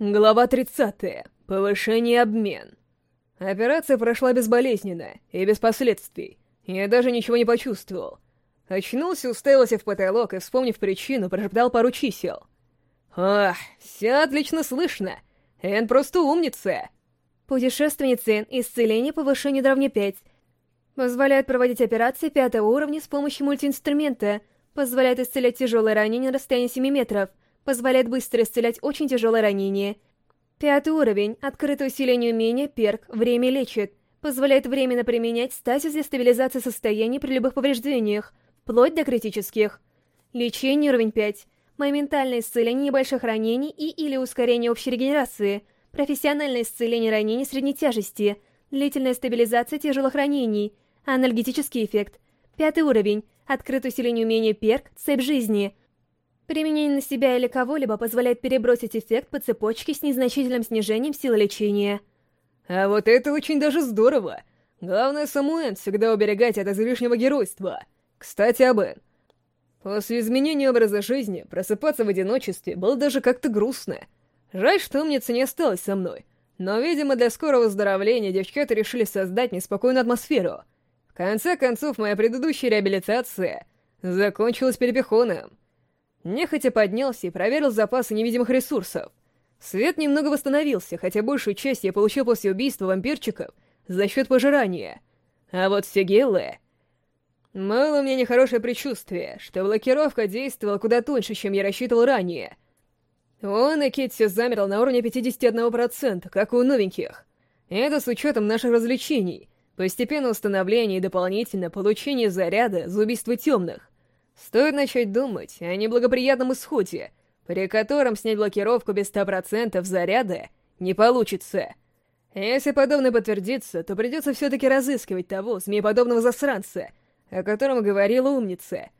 Глава 30. Повышение обмен. Операция прошла безболезненно и без последствий. Я даже ничего не почувствовал. Очнулся, уставился в потолок и, вспомнив причину, прошептал пару чисел. «Ах, все отлично слышно. Эн просто умница!» Путешественницы исцеление повышение до равня 5. Позволяет проводить операции пятого уровня с помощью мультиинструмента. Позволяет исцелять тяжелые ранения на расстоянии 7 метров позволяет быстро исцелять очень тяжелое ранение. Пятый уровень. Открытое усиление умения, перк, время лечит. Позволяет временно применять стазис для стабилизации состояния при любых повреждениях, вплоть до критических. Лечение уровень 5. Моментальное исцеление небольших ранений и или ускорение общей регенерации. Профессиональное исцеление ранений средней тяжести. Длительная стабилизация тяжелых ранений. Анальгетический эффект. Пятый уровень. Открытое усиление умения перк, цепь жизни. Применение на себя или кого-либо позволяет перебросить эффект по цепочке с незначительным снижением силы лечения. А вот это очень даже здорово. Главное, Самуэн всегда уберегать от излишнего геройства. Кстати, об Эн. После изменения образа жизни просыпаться в одиночестве было даже как-то грустно. Жаль, что умница не осталась со мной. Но, видимо, для скорого выздоровления девчата решили создать неспокойную атмосферу. В конце концов, моя предыдущая реабилитация закончилась перепихоном. Нехотя поднялся и проверил запасы невидимых ресурсов. Свет немного восстановился, хотя большую часть я получил после убийства вампирчиков за счет пожирания. А вот сигиллы... Было у меня нехорошее предчувствие, что блокировка действовала куда тоньше, чем я рассчитывал ранее. Он и Китти замерл на уровне 51%, как у новеньких. Это с учетом наших развлечений, постепенное установление и дополнительно получение заряда за убийство темных. Стоит начать думать о неблагоприятном исходе, при котором снять блокировку без 100% заряда не получится. Если подобное подтвердится, то придется все-таки разыскивать того змееподобного засранца, о котором говорила умница.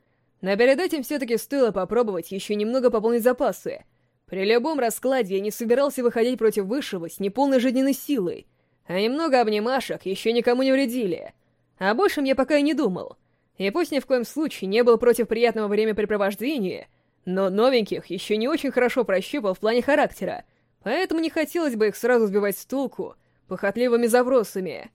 Но перед этим все-таки стоило попробовать еще немного пополнить запасы. При любом раскладе я не собирался выходить против высшего с неполной жизненной силой, а немного обнимашек еще никому не вредили. О большем я пока и не думал — и пусть ни в коем случае не был против приятного времяпрепровождения, но новеньких еще не очень хорошо прощупал в плане характера, поэтому не хотелось бы их сразу сбивать с толку похотливыми забросами.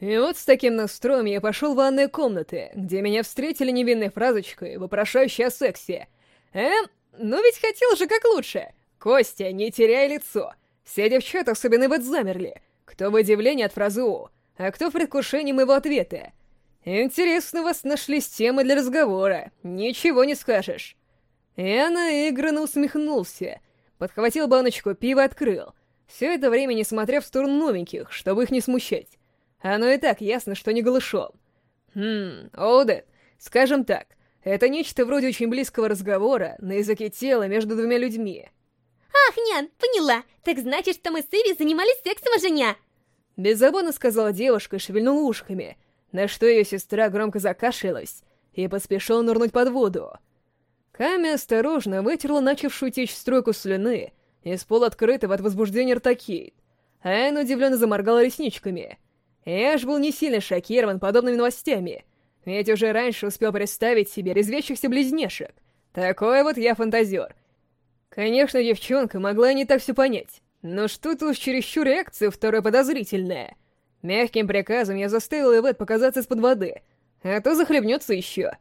И вот с таким настроем я пошел в ванные комнаты, где меня встретили невинной фразочкой, вопрошающей о сексе. Эм, ну ведь хотел же как лучше. Костя, не теряй лицо. Все девчата, особенно вот замерли. Кто в удивлении от фразы «О», а кто в предвкушении моего ответа. «Интересно, у вас нашлись темы для разговора. Ничего не скажешь». Я наигранно усмехнулся, подхватил баночку пива и открыл. Все это время не смотря в сторону новеньких, чтобы их не смущать. Оно и так ясно, что не голышом. Хм, Оудет, скажем так, это нечто вроде очень близкого разговора на языке тела между двумя людьми. «Ах, нян, поняла! Так значит, что мы с Иви занимались сексом уже ня!» Беззаботно сказала девушка и шевельнула ушками, на что ее сестра громко закашлялась и поспешила нырнуть под воду. Ками осторожно вытерла начавшую течь струйку слюны из полуоткрытого от возбуждения рта Кейт, а Энн удивленно заморгала ресничками. Ж был не сильно шокирован подобными новостями, ведь уже раньше успел представить себе резвящихся близнешек. Такой вот я фантазер. Конечно, девчонка могла не так все понять, но что-то уж чересчур реакция вторая подозрительная — Мягким приказом я заставил Ивет показаться из-под воды, а то захлебнется еще.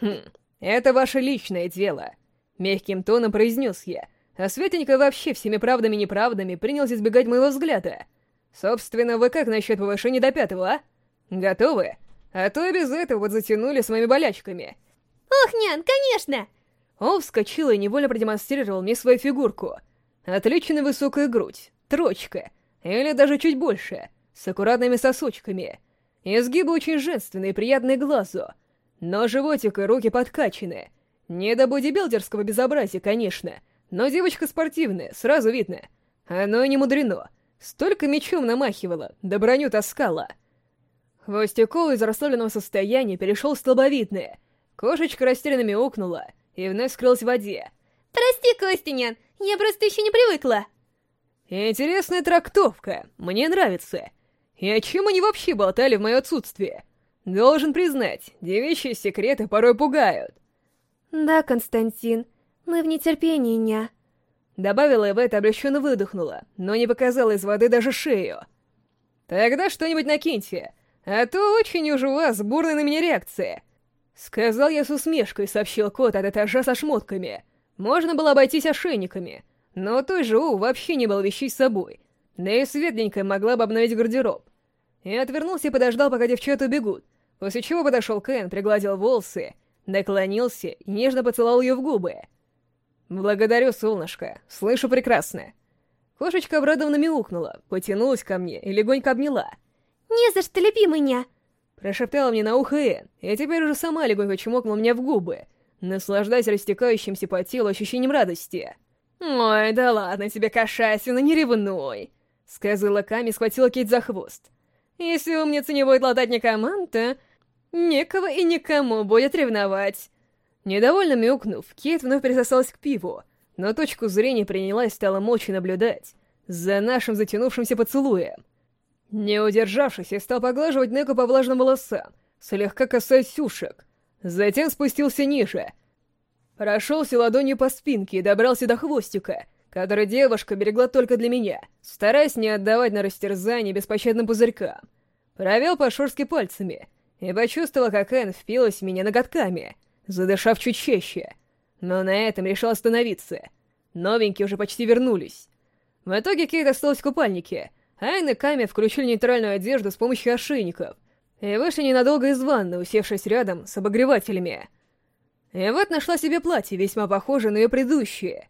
«Хм, это ваше личное дело», — мягким тоном произнес я, а Светенька вообще всеми правдами и неправдами принялся избегать моего взгляда. «Собственно, вы как насчет повышения до пятого, а? Готовы? А то и без этого вот затянули с моими болячками». «Ох, нян, конечно!» Он вскочил и невольно продемонстрировал мне свою фигурку. Отличная высокая грудь, трочка, или даже чуть больше, с аккуратными сосочками. Изгибы очень женственные и приятные глазу, но животик и руки подкачаны. Не до бодибилдерского безобразия, конечно, но девочка спортивная, сразу видно. Оно и не мудрено. Столько мечом намахивала, да броню таскала. Хвостик из расслабленного состояния перешел в слабовидное. Кошечка растерянно мяукнула и вновь скрылась в воде. «Прости, Костинян, я просто еще не привыкла». Интересная трактовка, мне нравится. И о чем они вообще болтали в мое отсутствие? Должен признать, девичьи секреты порой пугают. Да, Константин, мы в нетерпении, ня. Добавила Эвет, облегченно выдохнула, но не показала из воды даже шею. «Тогда что-нибудь накиньте, а то очень уж у вас бурная на меня реакция». Сказал я с усмешкой, сообщил кот от этажа со шмотками. Можно было обойтись ошейниками, но той же У вообще не было вещей с собой. Да и светленькая могла бы обновить гардероб. И отвернулся и подождал, пока девчата убегут, после чего подошел Кен, пригладил волосы, наклонился и нежно поцеловал ее в губы. «Благодарю, солнышко. Слышу прекрасно». Кошечка обрадованно мяукнула, потянулась ко мне и легонько обняла. «Не за что, люби меня!» Прошептала мне на ухо Энн, и теперь уже сама легонько чмокнула меня в губы, наслаждаясь растекающимся по телу ощущением радости. «Ой, да ладно тебе, кошатина, не ревнуй!» Сказала Ками, схватила Кейт за хвост. «Если умница не будет латать ни команда, некого и никому будет ревновать». Недовольно мяукнув, Кейт вновь присосалась к пиву, но точку зрения принялась стала молча наблюдать за нашим затянувшимся поцелуем. Не удержавшись, я стал поглаживать Неку по влажным волосам, слегка касаясь ушек. Затем спустился ниже. Прошелся ладонью по спинке и добрался до хвостика, который девушка берегла только для меня, стараясь не отдавать на растерзание беспощадным пузырькам. Провел по шорстке пальцами и почувствовал, как Энн впилась в меня ноготками — задышав чуть чаще. Но на этом решил остановиться. Новенькие уже почти вернулись. В итоге Кейт осталась в купальнике, а Айн и Ками включили нейтральную одежду с помощью ошейников и вышли ненадолго из ванны, усевшись рядом с обогревателями. И вот нашла себе платье, весьма похожее на ее предыдущее.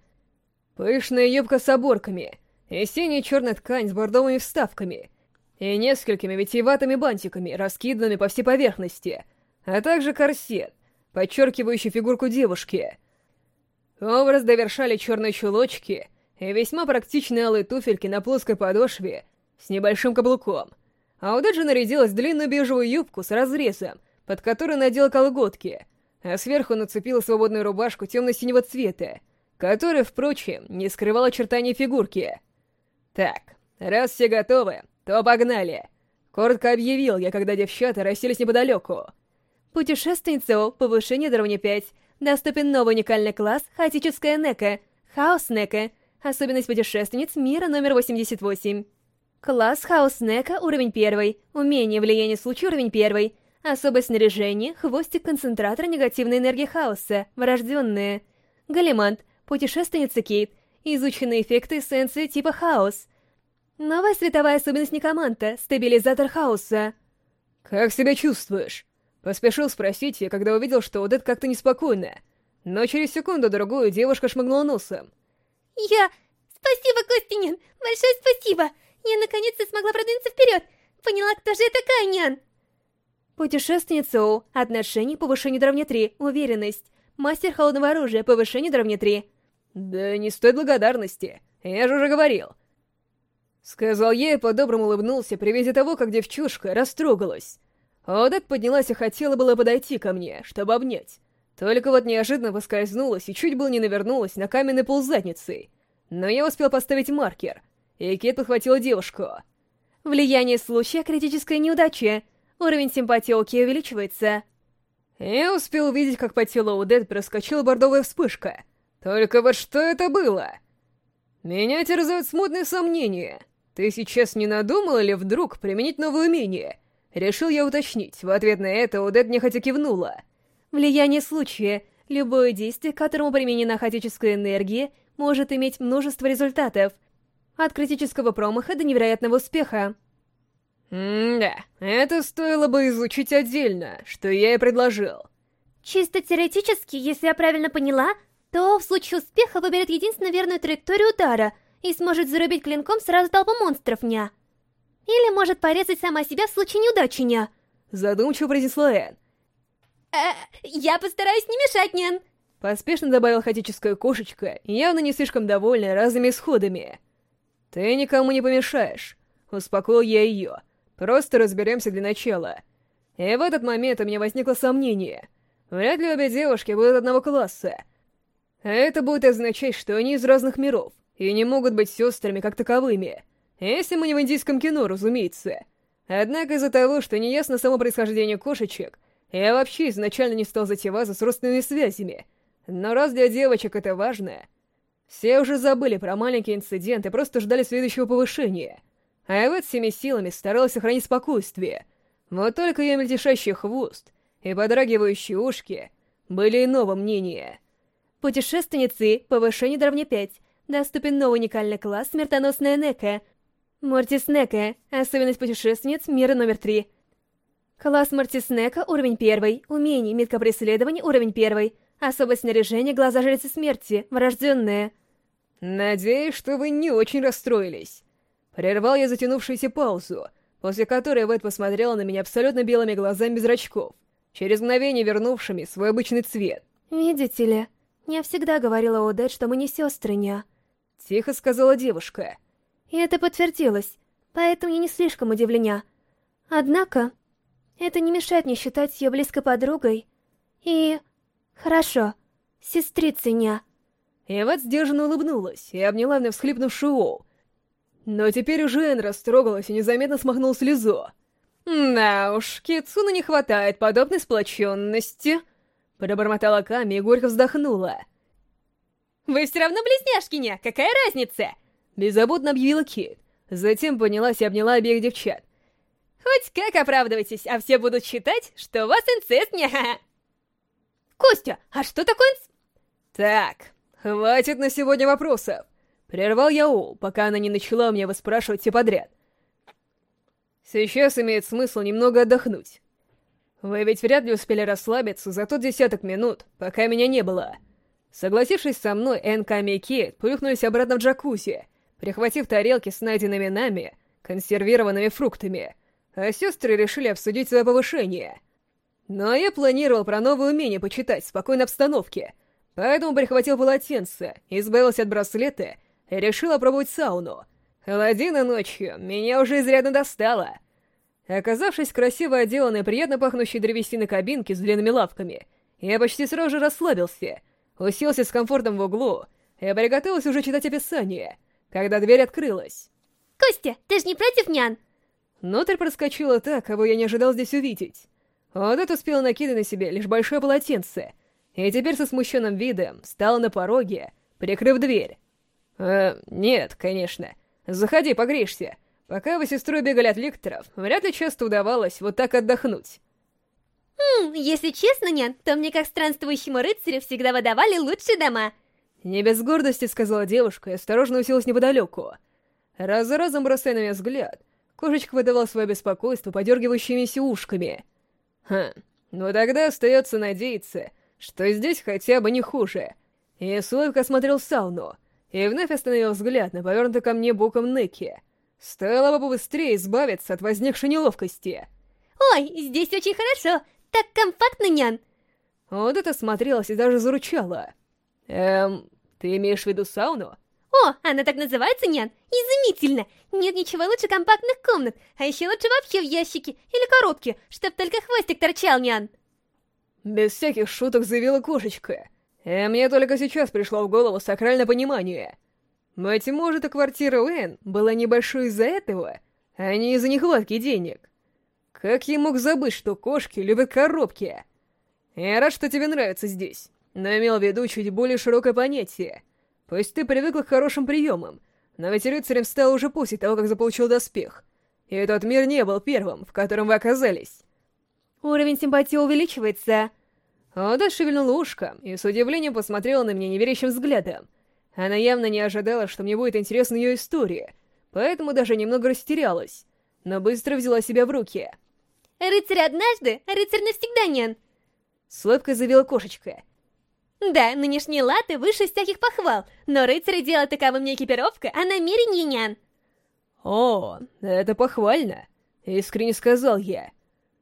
Пышная юбка с оборками, и синяя черная ткань с бордовыми вставками, и несколькими витиеватыми бантиками, раскиданными по всей поверхности, а также корсет, подчеркивающий фигурку девушки. Образ довершали черные чулочки и весьма практичные алые туфельки на плоской подошве с небольшим каблуком. А у Дэджи нарядилась длинную бежевую юбку с разрезом, под которой надела колготки, а сверху нацепила свободную рубашку темно-синего цвета, которая, впрочем, не скрывала очертания фигурки. «Так, раз все готовы, то погнали!» Коротко объявил я, когда девчата расселись неподалеку. Путешественница О, повышение до уровня 5. Доступен новый уникальный класс «Хаотическая Нека», «Хаос Нека», особенность путешественниц мира номер 88. Класс «Хаос Нека», уровень 1, умение влияние случая, уровень 1, особое снаряжение, хвостик концентратора негативной энергии хаоса, врожденные. Галимант, путешественница Кейт, изученные эффекты эссенции типа хаос. Новая световая особенность Некоманта, стабилизатор хаоса. «Как себя чувствуешь?» Поспешил спросить я, когда увидел, что Одет как-то неспокойно. Но через секунду-другую девушка шмыгнула носом. «Я... Спасибо, Костянин! Большое спасибо! Я наконец-то смогла продвинуться вперед! Поняла, кто же я такая, нян!» Путешественница О. Отношение, повышение до 3. Уверенность. Мастер холодного оружия, повышение до 3. «Да не стоит благодарности. Я же уже говорил». Сказал я и по-доброму улыбнулся при виде того, как девчушка растрогалась. Одет поднялась и хотела было подойти ко мне, чтобы обнять. Только вот неожиданно поскользнулась и чуть было не навернулась на каменный пол задницей. Но я успел поставить маркер, и Кит подхватила девушку. Влияние случая — критическая неудача. Уровень симпатии Оки увеличивается. Я успел увидеть, как по телу Удет проскочила бордовая вспышка. Только вот что это было? Меня терзают смутные сомнения. Ты сейчас не надумала ли вдруг применить новое умение — Решил я уточнить. В ответ на это Удет нехотя кивнула. Влияние случая. Любое действие, к которому применена хаотическая энергия, может иметь множество результатов. От критического промаха до невероятного успеха. М-да, это стоило бы изучить отдельно, что я и предложил. Чисто теоретически, если я правильно поняла, то в случае успеха выберет единственно верную траекторию удара и сможет зарубить клинком сразу толпу монстров, ня. Или может порезать сама себя в случае неудачи, ня. Задумчиво произнесла Энн. Э, я постараюсь не мешать, нян. Поспешно добавила хаотическая кошечка, явно не слишком довольная разными исходами. «Ты никому не помешаешь», — успокоил я ее. «Просто разберемся для начала». И в этот момент у меня возникло сомнение. Вряд ли обе девушки будут одного класса. Это будет означать, что они из разных миров, и не могут быть сестрами как таковыми. Если мы не в индийском кино, разумеется. Однако из-за того, что неясно само происхождение кошечек, я вообще изначально не стал затеваться с родственными связями. Но раз для девочек это важно... Все уже забыли про маленький инцидент и просто ждали следующего повышения. А вот всеми силами старалась сохранить спокойствие. Вот только ее мельтешащий хвост и подрагивающие ушки были иного мнения. Путешественницы, повышение до 5. Доступен новый уникальный класс «Смертоносная Нека». Мортис Нека, особенность путешественниц, мира номер 3. Класс Мортис Нека, уровень 1. Умение, метка преследования, уровень 1. Особое снаряжение «Глаза жрицы смерти», врожденное. «Надеюсь, что вы не очень расстроились». Прервал я затянувшуюся паузу, после которой Вэт посмотрела на меня абсолютно белыми глазами без зрачков, через мгновение вернувшими свой обычный цвет. «Видите ли, я всегда говорила Одет, что мы не сестры, ня». Тихо сказала девушка. И это подтвердилось, поэтому я не слишком удивлена. Однако, это не мешает мне считать ее близкой подругой и «Хорошо. Сестрица ня». Эват сдержанно улыбнулась и обняла мне всхлипнувшую Оу. Но теперь уже Эн растрогалась и незаметно смахнул слезу. «Да уж, Кицуна не хватает подобной сплоченности», — пробормотала Ками и горько вздохнула. «Вы все равно близняшки, ня, какая разница?» Беззаботно объявила Кит. Затем поднялась и обняла обеих девчат. «Хоть как оправдывайтесь, а все будут считать, что у вас инцест, ня Костя, а что такое инс... Так, хватит на сегодня вопросов. Прервал я Ол, пока она не начала у меня выспрашивать все подряд. Сейчас имеет смысл немного отдохнуть. Вы ведь вряд ли успели расслабиться за тот десяток минут, пока меня не было. Согласившись со мной, Энками и Кит плюхнулись обратно в джакузи, прихватив тарелки с найденными нами консервированными фруктами, а сестры решили обсудить свое повышение — но я планировал про новые умения почитать в спокойной обстановке, поэтому прихватил полотенце, избавился от браслета и решил опробовать сауну. Холодина ночью меня уже изрядно Оказавшись в красиво отделанной, приятно пахнущей древесиной кабинке с длинными лавками, я почти сразу же расслабился, уселся с комфортом в углу и приготовился уже читать описание, когда дверь открылась. «Костя, ты же не против, нян?» Внутрь проскочила та, кого я не ожидал здесь увидеть. Одет успел накидать на себе лишь большое полотенце, и теперь со смущенным видом стал на пороге, прикрыв дверь. «Э, нет, конечно. Заходи, погреешься. Пока вы с сестрой бегали от лекторов, вряд ли часто удавалось вот так отдохнуть». «Хм, если честно, нян, то мне как странствующему рыцарю всегда выдавали лучшие дома». Не без гордости сказала девушка и осторожно уселась неподалеку. Раз за разом бросая на меня взгляд, кошечка выдавала свое беспокойство подергивающимися ушками — Хм, ну тогда остается надеяться, что здесь хотя бы не хуже. И Слойвка осмотрел сауну, и вновь остановил взгляд на повернутый ко мне боком Неки. Стоило бы побыстрее избавиться от возникшей неловкости. «Ой, здесь очень хорошо! Так компактно, нян!» Вот это смотрелось и даже заручало. «Эм, ты имеешь в виду сауну?» О, она так называется, нян? Изумительно! Нет ничего лучше компактных комнат, а еще лучше вообще в ящике или коробке, чтоб только хвостик торчал, нян. Без всяких шуток заявила кошечка. И э, мне только сейчас пришло в голову сакральное понимание. Быть может, и квартира Уэн была небольшой из-за этого, а не из-за нехватки денег. Как я мог забыть, что кошки любят коробки? Я рад, что тебе нравится здесь, но имел в виду чуть более широкое понятие — Пусть ты привыкла к хорошим приемам, но ведь рыцарем стал уже после того, как заполучил доспех. И этот мир не был первым, в котором вы оказались. Уровень симпатии увеличивается. Ода шевельнула ушком и с удивлением посмотрела на меня неверящим взглядом. Она явно не ожидала, что мне будет интересна ее история, поэтому даже немного растерялась, но быстро взяла себя в руки. «Рыцарь однажды, а рыцарь навсегда, нян!» С улыбкой заявила кошечка. Да, нынешние латы выше всяких похвал, но рыцари делают таковым не экипировка, а намерение нян. О, это похвально, искренне сказал я.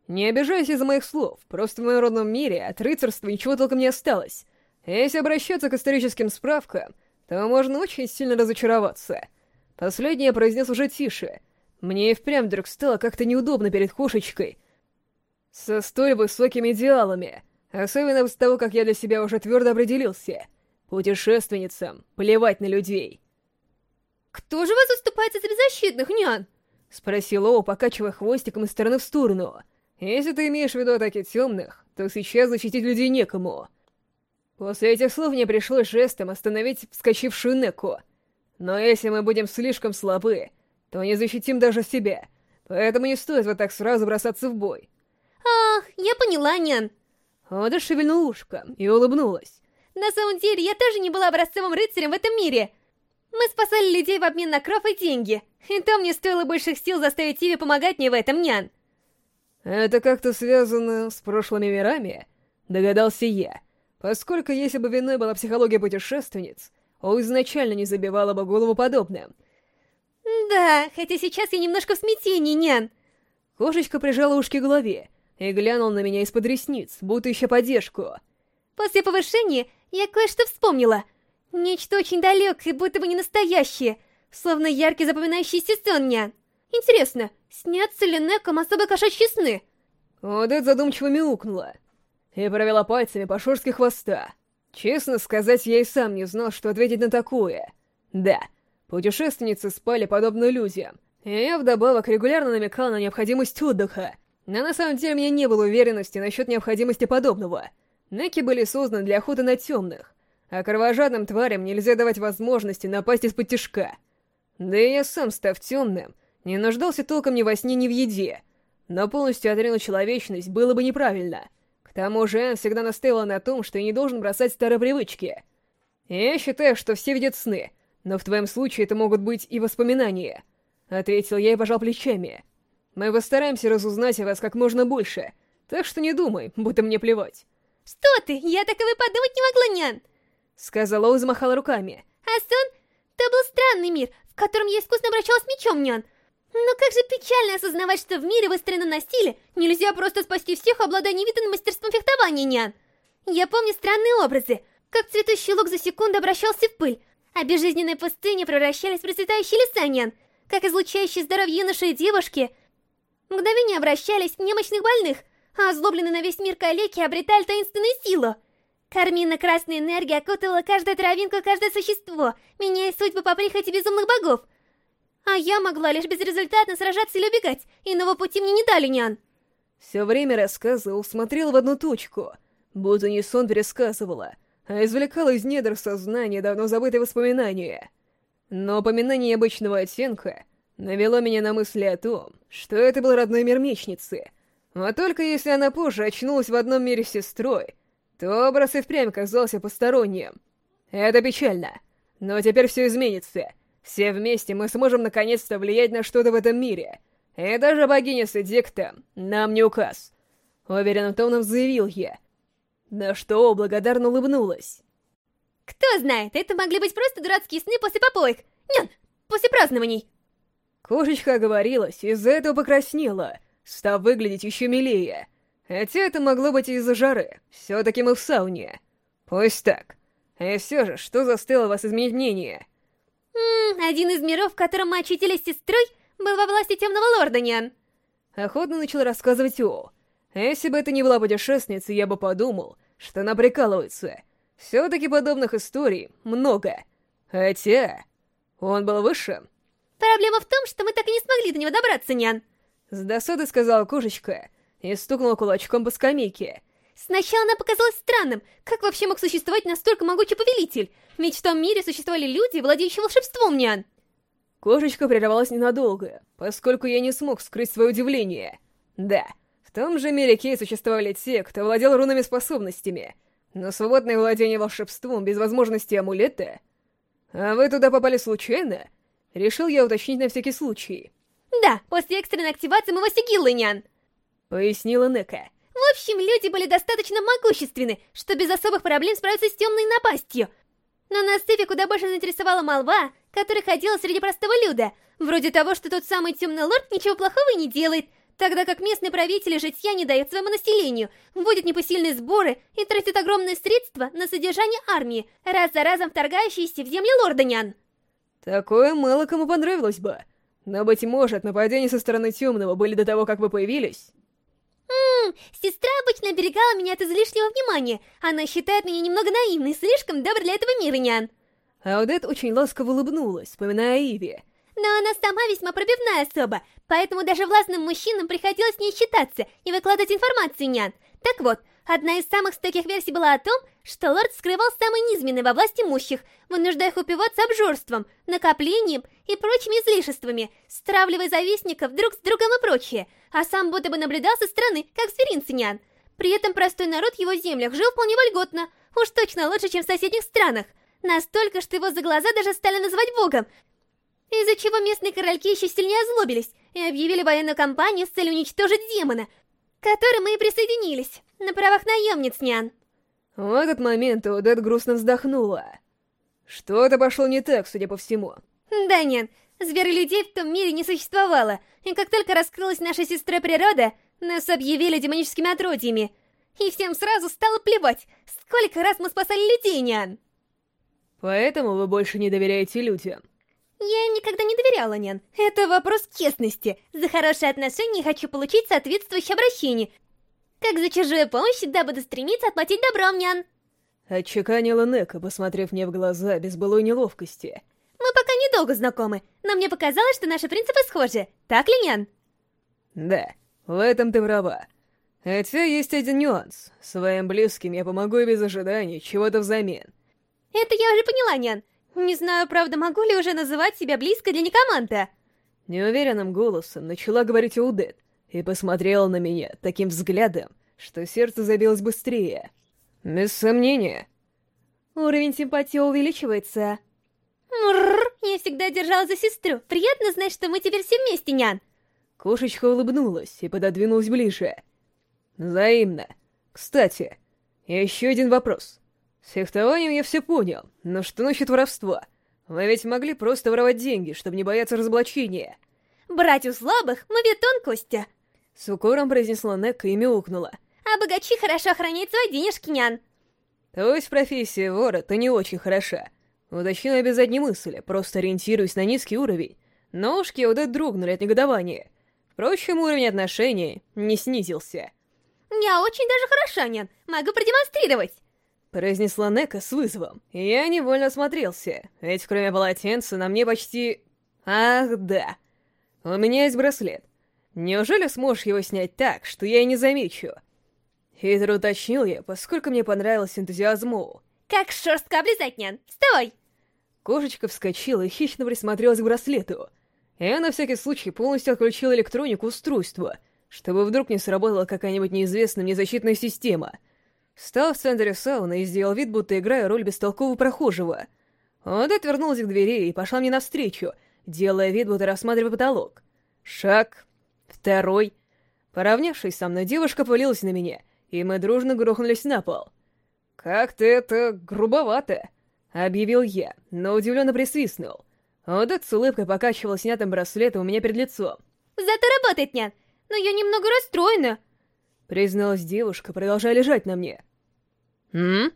Не обижайся из-за моих слов, просто в моем родном мире от рыцарства ничего толком не осталось. Если обращаться к историческим справкам, то можно очень сильно разочароваться. Последнее произнес уже тише. Мне и впрямь вдруг стало как-то неудобно перед кошечкой. Со столь высокими идеалами — Особенно после того, как я для себя уже твердо определился. Путешественницам плевать на людей. «Кто же вас заступается за беззащитных, нян?» — спросил Оу, покачивая хвостиком из стороны в сторону. «Если ты имеешь в виду атаки темных, то сейчас защитить людей некому». После этих слов мне пришлось жестом остановить вскочившую Неку. Но если мы будем слишком слабы, то не защитим даже себя, поэтому не стоит вот так сразу бросаться в бой. Ах, я поняла, Нян. Ода шевельнул ушком и улыбнулась. На самом деле, я тоже не была образцовым рыцарем в этом мире. Мы спасали людей в обмен на кровь и деньги. И то мне стоило больших сил заставить Иви помогать мне в этом, Нян. Это как-то связано с прошлыми мирами? Догадался я. Поскольку если бы виной была психология путешественниц, он изначально не забивала бы голову подобным. Да, хотя сейчас я немножко в смятении, Нян. Кошечка прижала ушки к голове и глянула на меня из-под ресниц, будто ища поддержку. После повышения я кое-что вспомнила. Нечто очень далекое, будто бы не настоящее, словно яркий запоминающийся сон, Нян. Интересно, снятся ли Неком особо кошачьи сны? Одет задумчиво мяукнула и провела пальцами по шорстке хвоста. Честно сказать, я и сам не знал, что ответить на такое. Да, путешественницы спали подобно людям, и я вдобавок регулярно намекал на необходимость отдыха. Но на самом деле у меня не было уверенности насчет необходимости подобного. Неки были созданы для охоты на темных, а кровожадным тварям нельзя давать возможности напасть из-под тишка. Да и я сам, став темным, не нуждался толком ни во сне, ни в еде. Но полностью отринуть человечность было бы неправильно. К тому же Энн всегда настаивала на том, что я не должен бросать старые привычки. Я считаю, что все видят сны, но в твоем случае это могут быть и воспоминания. Ответил я и пожал плечами. Мы постараемся разузнать о вас как можно больше, так что не думай, будто мне плевать. Что ты? Я так и подумать не могла, нян! Сказала Оу замахала руками. А сон? То был странный мир, в котором я искусно обращалась мечом, нян. Но как же печально осознавать, что в мире, выстроенном на стиле, нельзя просто спасти всех, обладая невиданным мастерством фехтования, нян. Я помню странные образы, как цветущий лук за секунду обращался в пыль, а безжизненные пустыни превращались в процветающие леса, нян, как излучающие здоровье юноши и девушки мгновение обращались в немощных больных, а озлобленные на весь мир калеки обретали таинственную силу. Карминно-красная энергия окутывала каждую травинку и каждое существо, меняя судьбы по прихоти безумных богов. А я могла лишь безрезультатно сражаться или убегать, иного пути мне не дали, нян. Все время рассказывал, смотрел в одну точку, будто не сон пересказывала, а извлекала из недр сознания давно забытые воспоминания. Но упоминание обычного оттенка навело меня на мысли о том, что это был родной мир мечницы. А только если она позже очнулась в одном мире с сестрой, то образ и впрямь казался посторонним. Это печально. Но теперь все изменится. Все вместе мы сможем наконец-то влиять на что-то в этом мире. И даже богиня с Эдиктом нам не указ. Уверенным тоном заявил я. На что благодарно улыбнулась. Кто знает, это могли быть просто дурацкие сны после попоек. Нет, после празднований. Кошечка оговорилась, из-за этого покраснела, став выглядеть еще милее. Хотя это могло быть из-за жары, все-таки мы в сауне. Пусть так. И все же, что заставило вас изменить мнение? Ммм, один из миров, в котором мы очутились с сестрой, был во власти Темного Лорда, Нян. Охотно начал рассказывать О. Если бы это не была путешественница, я бы подумал, что она прикалывается. Все-таки подобных историй много. Хотя... Он был выше. Проблема в том, что мы так и не смогли до него добраться, Нян. С досадой сказала кошечка и стукнула кулачком по скамейке. Сначала она показалась странным. Как вообще мог существовать настолько могучий повелитель? Ведь в том мире существовали люди, владеющие волшебством, Нян. Кошечка прервалась ненадолго, поскольку я не смог скрыть свое удивление. Да, в том же мире Кей существовали те, кто владел рунными способностями, но свободное владение волшебством без возможности амулета... А вы туда попали случайно? Решил я уточнить на всякий случай. Да, после экстренной активации моего сигиллы, нян. Пояснила Нека. В общем, люди были достаточно могущественны, что без особых проблем справиться с темной напастью. Но нас Стефи куда больше заинтересовала молва, которая ходила среди простого люда, вроде того, что тот самый темный лорд ничего плохого не делает, тогда как местные правители житья не дают своему населению, вводят непосильные сборы и тратят огромные средства на содержание армии, раз за разом вторгающиеся в земли лорда Нян. Такое мало кому понравилось бы. Но, быть может, нападения со стороны Темного были до того, как вы появились? Ммм, сестра обычно оберегала меня от излишнего внимания. Она считает меня немного наивной, слишком доброй для этого мира, нян. Аудет очень ласково улыбнулась, вспоминая Иви. Но она сама весьма пробивная особа, поэтому даже властным мужчинам приходилось с ней считаться и выкладывать информацию, нян. Так вот, Одна из самых стойких версий была о том, что лорд скрывал самые низменные во власти имущих, вынуждая их упиваться обжорством, накоплением и прочими излишествами, стравливая завистников друг с другом и прочее, а сам будто бы наблюдал со стороны, как зверинценян. При этом простой народ в его землях жил вполне вольготно, уж точно лучше, чем в соседних странах. Настолько, что его за глаза даже стали называть богом, из-за чего местные корольки еще сильнее озлобились и объявили военную кампанию с целью уничтожить демона, к которой мы и присоединились, на правах наемниц, нян. В этот момент Одет грустно вздохнула. Что-то пошло не так, судя по всему. Да, нян, зверолюдей в том мире не существовало, и как только раскрылась наша сестра природа, нас объявили демоническими отродьями. И всем сразу стало плевать, сколько раз мы спасали людей, нян. Поэтому вы больше не доверяете людям. Я никогда не доверяла, Нян. Это вопрос честности. За хорошие отношения хочу получить соответствующее обращение. Как за чужую помощь всегда буду стремиться отплатить добром, Нян. Отчеканила Нека, посмотрев мне в глаза без былой неловкости. Мы пока недолго знакомы, но мне показалось, что наши принципы схожи. Так ли, Нян? Да, в этом ты права. Хотя есть один нюанс. Своим близким я помогу и без ожиданий, чего-то взамен. Это я уже поняла, Нян. Не знаю, правда, могу ли уже называть себя близко для Никоманта. Неуверенным голосом начала говорить Удет и посмотрела на меня таким взглядом, что сердце забилось быстрее. Без сомнения. Уровень симпатии увеличивается. Мрррр, я всегда держала за сестру. Приятно знать, что мы теперь все вместе, нян. Кошечка улыбнулась и пододвинулась ближе. Взаимно. Кстати, еще один вопрос. С фехтованием я все понял, но что насчет воровства? Вы ведь могли просто воровать деньги, чтобы не бояться разоблачения. Брать у слабых мы бетон, Костя. С укором произнесла Нека и мяукнула. А богачи хорошо охраняют свои денежки, нян. То есть профессия вора-то не очень хороша. Уточнила без задней мысли, просто ориентируясь на низкий уровень. Ножки удат дрогнули от негодования. Впрочем, уровень отношений не снизился. Я очень даже хороша, нян. Могу продемонстрировать произнесла Нека с вызовом. Я невольно осмотрелся, ведь кроме полотенца на мне почти... Ах, да. У меня есть браслет. Неужели сможешь его снять так, что я и не замечу? Хитро уточнил я, поскольку мне понравился энтузиазм Моу. Как шерстка облизать, нян! Вставай! Кошечка вскочила и хищно присмотрелась к браслету. Я на всякий случай полностью отключил электронику устройства, чтобы вдруг не сработала какая-нибудь неизвестная мне защитная система — Встал в центре сауны и сделал вид, будто играю роль бестолкового прохожего. Он отвернулся к двери и пошла мне навстречу, делая вид, будто рассматривая потолок. Шаг. Второй. Поравнявшись со мной, девушка повалилась на меня, и мы дружно грохнулись на пол. «Как-то это грубовато», — объявил я, но удивленно присвистнул. Одет с улыбкой покачивал снятым браслетом у меня перед лицом. «Зато работает, нян, но я немного расстроена», Призналась девушка, продолжая лежать на мне. «М?»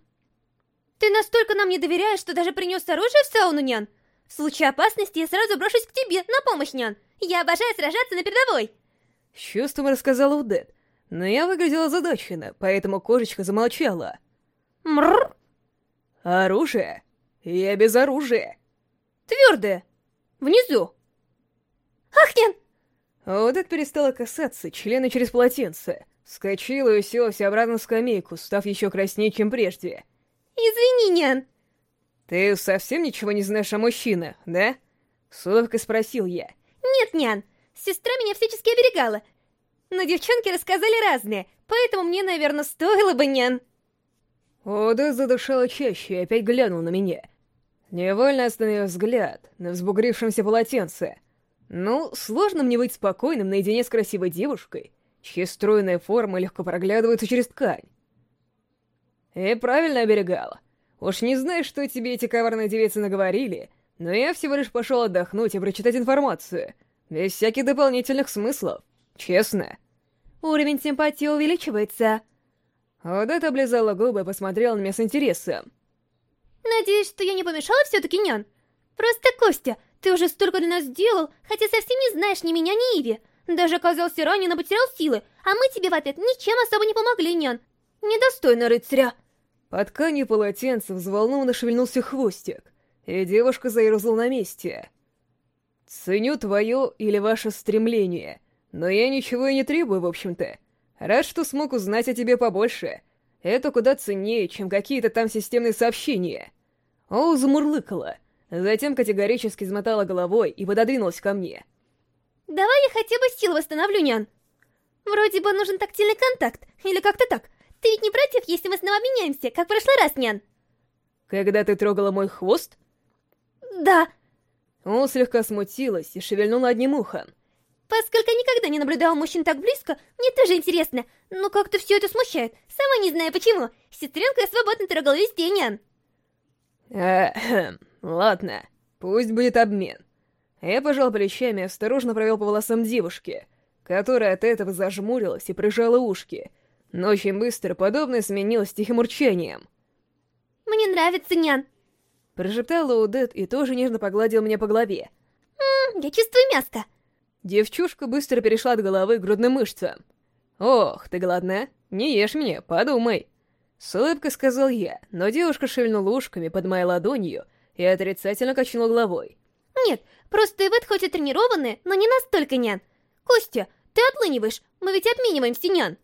«Ты настолько нам не доверяешь, что даже принес оружие в сауну, нян? В случае опасности я сразу брошусь к тебе на помощь, нян. Я обожаю сражаться на передовой!» С чувством рассказала Удет, но я выглядела озадаченно, поэтому кошечка замолчала. «Мрррр!» «Оружие? Я без оружия!» «Твердое! Внизу!» «Ах, нян!» Удет перестала касаться члена через полотенце, Скочила и уселась обратно на скамейку, став еще краснее, чем прежде. «Извини, нян!» «Ты совсем ничего не знаешь о мужчинах, да?» С улыбкой спросил я. «Нет, нян, сестра меня всячески оберегала. Но девчонки рассказали разные, поэтому мне, наверное, стоило бы, нян». Ода задышала чаще и опять глянул на меня. Невольно остановил взгляд на взбугрившемся полотенце. Ну, сложно мне быть спокойным наедине с красивой девушкой, чьи стройные формы легко проглядываются через ткань. И правильно оберегала. Уж не знаю, что тебе эти коварные девицы наговорили, но я всего лишь пошел отдохнуть и прочитать информацию, без всяких дополнительных смыслов. Честно. Уровень симпатии увеличивается. Одет облизала губы и посмотрела на меня с интересом. Надеюсь, что я не помешала все-таки, нян? Просто, Костя, ты уже столько для нас сделал, хотя совсем не знаешь ни меня, ни Иви. Даже оказался ранен и потерял силы, а мы тебе в ответ ничем особо не помогли, нян. Недостойно рыцаря. Под тканью полотенца взволнованно шевельнулся хвостик, и девушка заерзала на месте. «Ценю твое или ваше стремление, но я ничего и не требую, в общем-то. Рад, что смог узнать о тебе побольше. это куда ценнее, чем какие-то там системные сообщения. Оу замурлыкала, затем категорически измотала головой и пододвинулась ко мне. «Давай я хотя бы силу восстановлю, нян. Вроде бы нужен тактильный контакт, или как-то так. Ты ведь не против, если мы снова меняемся, как в прошлый раз, нян?» «Когда ты трогала мой хвост?» «Да». Он слегка смутилась и шевельнула одним ухом. Поскольку никогда не наблюдал мужчин так близко, мне тоже интересно, но как-то все это смущает. Сама не знаю почему. Сестренка свободно трогала весь день. Эхем, ладно, пусть будет обмен. Я пожал плечами и осторожно провел по волосам девушки, которая от этого зажмурилась и прижала ушки, но очень быстро подобное сменилось тихим урчанием. «Мне нравится, нян!» Прошептала Удет и тоже нежно погладил меня по голове. «Ммм, я чувствую мяско!» Девчушка быстро перешла от головы к грудным мышцам. «Ох, ты голодна? Не ешь меня, подумай!» С улыбкой сказал я, но девушка шевельнула ушками под моей ладонью и отрицательно качнула головой. «Нет, просто Ивет хоть и тренированная, но не настолько, нян. Костя, ты отлыниваешь, мы ведь обмениваемся, нян!»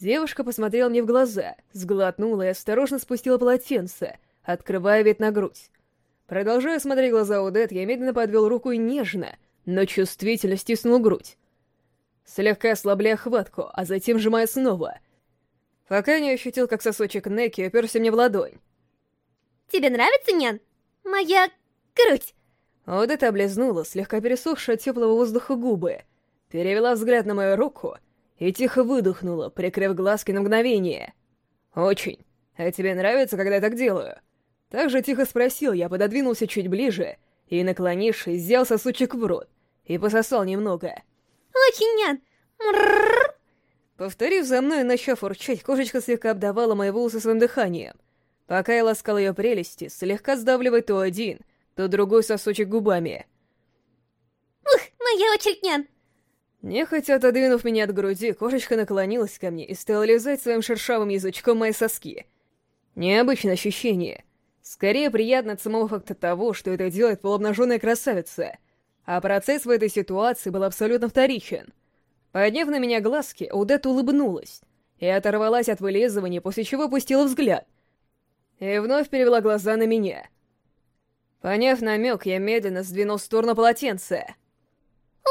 Девушка посмотрела мне в глаза, сглотнула и осторожно спустила полотенце, открывая вид на грудь. Продолжая смотреть глаза Удет, я медленно подвел руку и нежно, но чувствительно стиснул грудь. Слегка ослабляя хватку, а затем сжимая снова — пока не ощутил, как сосочек Неки уперся мне в ладонь. «Тебе нравится, нян? Моя... грудь?» Одета облизнула, слегка пересохшие от теплого воздуха губы, перевела взгляд на мою руку и тихо выдохнула, прикрыв глазки на мгновение. «Очень. А тебе нравится, когда я так делаю?» Так же тихо спросил я, пододвинулся чуть ближе и, наклонившись, взял сосочек в рот и пососал немного. «Очень, нян! Мррррр!» Повторив за мной и начав урчать, кошечка слегка обдавала мои волосы своим дыханием. Пока я ласкал ее прелести, слегка сдавливая то один, то другой сосочек губами. «Ух, моя очередь, нян!» Нехотя отодвинув меня от груди, кошечка наклонилась ко мне и стала лизать своим шершавым язычком мои соски. Необычное ощущение. Скорее приятно от самого факта того, что это делает полуобнаженная красавица. А процесс в этой ситуации был абсолютно вторичен — Подняв на меня глазки, Удет улыбнулась и оторвалась от вылизывания, после чего опустила взгляд. И вновь перевела глаза на меня. Поняв намек, я медленно сдвинул в сторону полотенце.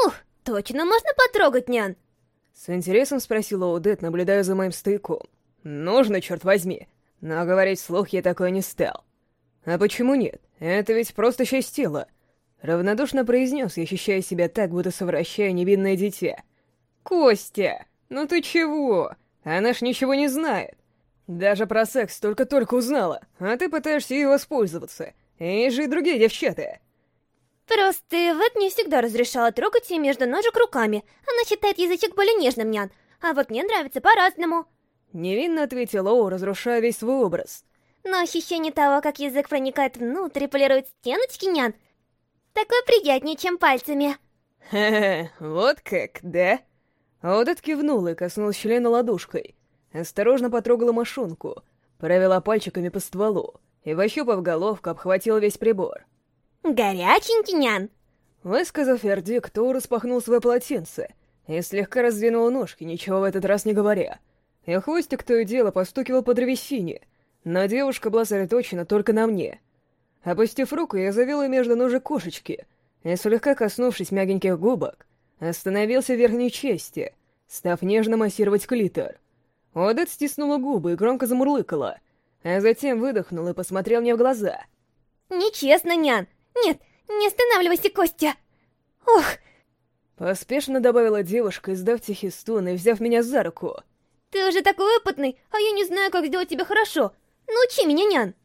«Ух, точно можно потрогать, нян?» С интересом спросила Удет, наблюдая за моим стыком. «Нужно, черт возьми!» Но говорить вслух я такое не стал. «А почему нет? Это ведь просто часть тела!» Равнодушно произнес, ощущая себя так, будто совращаю невинное дитя. «Костя, ну ты чего? Она ж ничего не знает. Даже про секс только-только узнала, а ты пытаешься ей воспользоваться. И же и другие девчата». Просто Эвет не всегда разрешала трогать ей между ножек руками. Она считает язычок более нежным, нян. А вот мне нравится по-разному. Невинно ответила Оу, разрушая весь свой образ. Но ощущение того, как язык проникает внутрь и полирует стеночки, нян, такое приятнее, чем пальцами. Хе-хе, вот как, да? Аудет кивнула и коснулась члена ладошкой. Осторожно потрогала мошонку, провела пальчиками по стволу и, вощупав головку, обхватила весь прибор. «Горяченький, нян!» Высказав вердикт, то распахнул свое полотенце и слегка раздвинула ножки, ничего в этот раз не говоря. И хвостик то и дело постукивал по древесине, но девушка была сосредоточена только на мне. Опустив руку, я завел ее между ножек кошечки и, слегка коснувшись мягеньких губок, остановился в верхней части, став нежно массировать клитор. Одет стиснула губы и громко замурлыкала, а затем выдохнул и посмотрел мне в глаза. «Нечестно, нян! Нет, не останавливайся, Костя! Ох!» Поспешно добавила девушка, издав тихий стон и взяв меня за руку. «Ты уже такой опытный, а я не знаю, как сделать тебя хорошо. Научи меня, нян!»